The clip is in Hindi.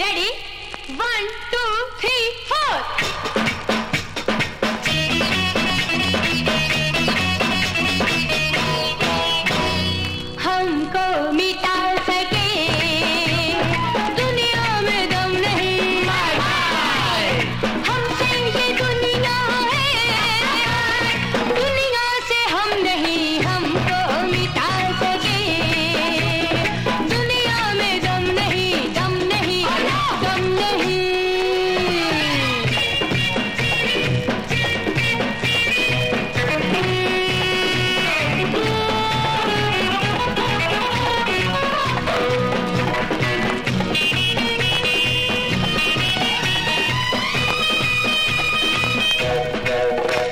Ready? One, two, three, four. हमसे